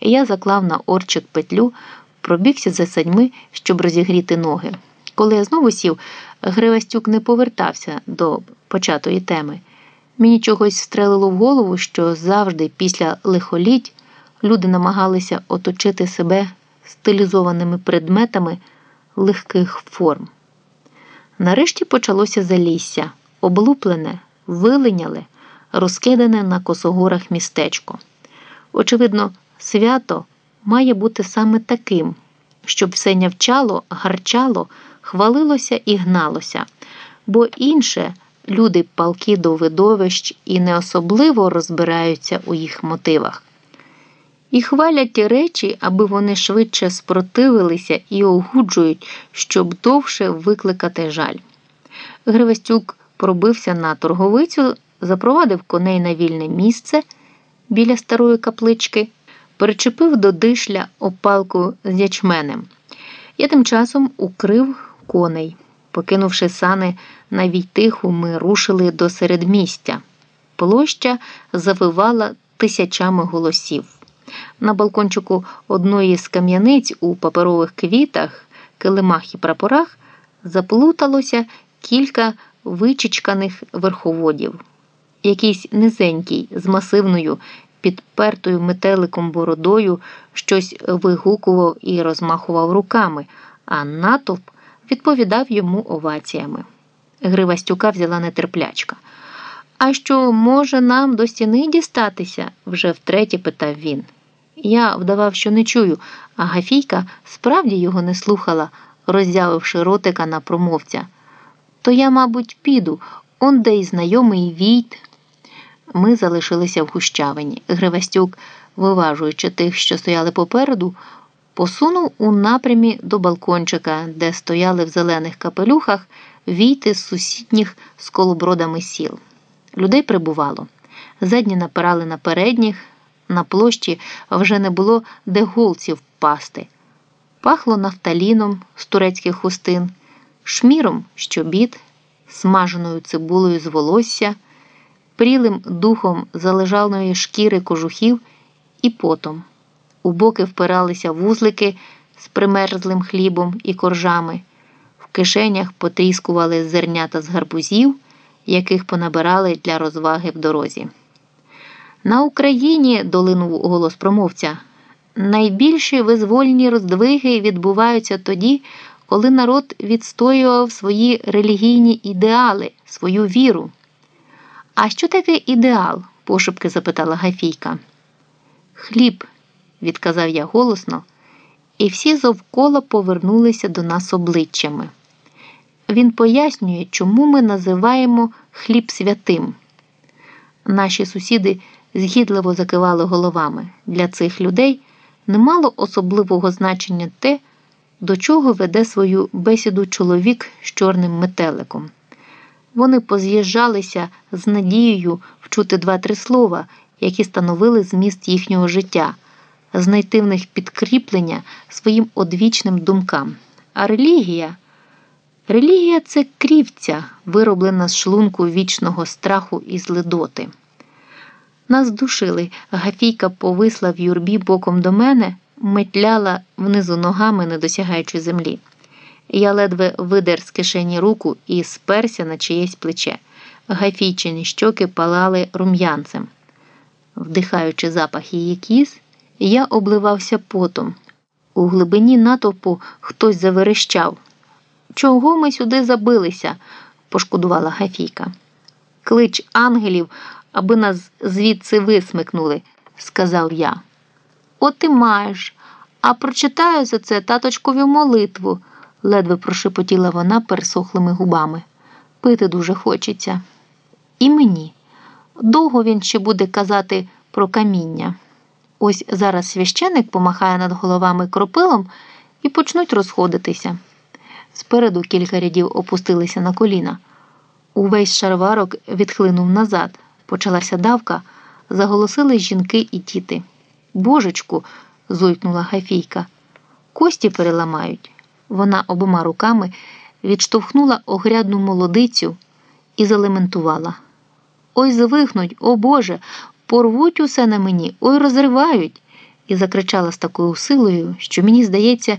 Я заклав на орчик петлю, пробігся за садьми, щоб розігріти ноги. Коли я знову сів, Гривастюк не повертався до початої теми. Мені чогось стрелило в голову, що завжди після лихоліть люди намагалися оточити себе стилізованими предметами легких форм. Нарешті почалося залісся, облуплене, вилиняле, розкидане на косогорах містечко. Очевидно, свято має бути саме таким, щоб все нявчало, гарчало, хвалилося і гналося, бо інше люди палки до видовищ і не особливо розбираються у їх мотивах. І хвалять ті речі, аби вони швидше спротивилися і огуджують, щоб довше викликати жаль. Гривастюк пробився на торговицю, запровадив коней на вільне місце біля старої каплички, перечепив до дишля опалку з ячменем. Я тим часом укрив коней. Покинувши сани на війтиху, ми рушили до середмістя. Площа завивала тисячами голосів. На балкончику одної з кам'яниць у паперових квітах, килимах і прапорах заплуталося кілька вичичканих верховодів. Якийсь низенький, з масивною, підпертою метеликом бородою, щось вигукував і розмахував руками, а натовп відповідав йому оваціями. Грива Стюка взяла нетерплячка. А що, може, нам до стіни дістатися? вже втретє питав він. Я вдавав, що не чую, а Гафійка справді його не слухала, роззявивши ротика на промовця. То я, мабуть, піду, он де й знайомий війт. Ми залишилися в гущавині. Гривастюк, виважуючи тих, що стояли попереду, посунув у напрямі до балкончика, де стояли в зелених капелюхах війти з сусідніх з колобродами сіл. Людей прибувало. Задні напирали на передніх, на площі вже не було де голців пасти. Пахло нафталіном з турецьких хустин, шміром щобіт, смаженою цибулею з волосся, прілим духом залежалої шкіри кожухів і потом. У боки впиралися вузлики з примерзлим хлібом і коржами, в кишенях потріскували зернята з гарбузів, яких понабирали для розваги в дорозі. На Україні, долинув голос промовця, найбільші визвольні роздвиги відбуваються тоді, коли народ відстоював свої релігійні ідеали, свою віру. А що таке ідеал? пошепки запитала Гафійка. Хліб, відказав я голосно, і всі зовкола повернулися до нас обличчями. Він пояснює, чому ми називаємо хліб святим. Наші сусіди згідливо закивали головами. Для цих людей не мало особливого значення те, до чого веде свою бесіду чоловік з чорним метеликом. Вони поз'їжджалися з надією вчути два-три слова, які становили зміст їхнього життя, знайти в них підкріплення своїм одвічним думкам. А релігія релігія це крівця, вироблена з шлунку вічного страху і злидоти. Нас душили, Гафійка повисла в юрбі боком до мене, метляла внизу ногами, не досягаючи землі. Я ледве видер з кишені руку і сперся на чиєсь плече. Гафійчині щоки палали рум'янцем. Вдихаючи запах її кіз, я обливався потом. У глибині натовпу хтось заверещав. Чого ми сюди забилися? пошкодувала Гафійка. Клич ангелів аби нас звідси висмикнули, сказав я. От і маєш, а прочитаю за це таточкові молитву, ледве прошепотіла вона пересохлими губами. Пити дуже хочеться. І мені. Довго він ще буде казати про каміння. Ось зараз священик помахає над головами кропилом і почнуть розходитися. Спереду кілька рядів опустилися на коліна. Увесь шарварок відхлинув назад почалася давка, заголосили жінки і діти. Божечку, зойкнула Гафійка, кості переламають. Вона обома руками відштовхнула огрядну молодицю і залементувала. Ой, звихнуть, о Боже, порвуть усе на мені, ой розривають. і закричала з такою силою, що мені здається,